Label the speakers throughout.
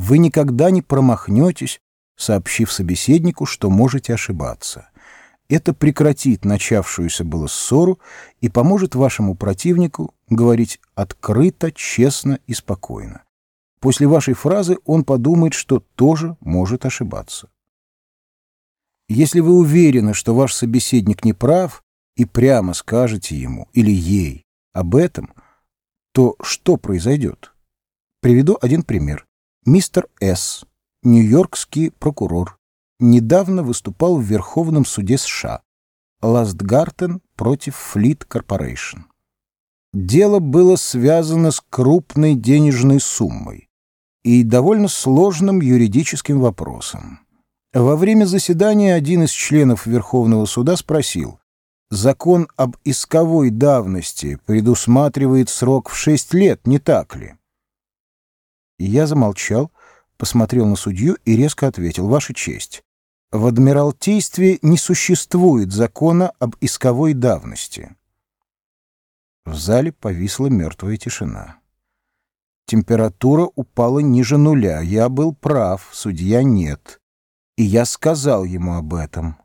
Speaker 1: Вы никогда не промахнетесь, сообщив собеседнику, что можете ошибаться. Это прекратит начавшуюся было ссору и поможет вашему противнику говорить открыто, честно и спокойно. После вашей фразы он подумает, что тоже может ошибаться. Если вы уверены, что ваш собеседник не прав, и прямо скажете ему или ей об этом, то что произойдет? Приведу один пример. Мистер С., нью-йоркский прокурор, недавно выступал в Верховном суде США. Ластгартен против Флит Корпорейшн. Дело было связано с крупной денежной суммой и довольно сложным юридическим вопросом. Во время заседания один из членов Верховного суда спросил, «Закон об исковой давности предусматривает срок в шесть лет, не так ли?» Я замолчал, посмотрел на судью и резко ответил, «Ваша честь, в Адмиралтействе не существует закона об исковой давности». В зале повисла мертвая тишина. Температура упала ниже нуля. Я был прав, судья нет. И я сказал ему об этом.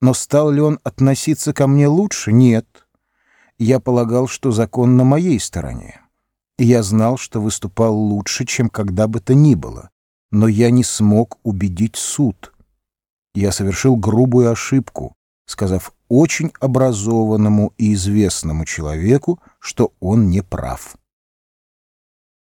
Speaker 1: Но стал ли он относиться ко мне лучше? Нет. Я полагал, что закон на моей стороне. Я знал, что выступал лучше, чем когда бы то ни было. Но я не смог убедить суд. Я совершил грубую ошибку, сказав очень образованному и известному человеку, что он не прав.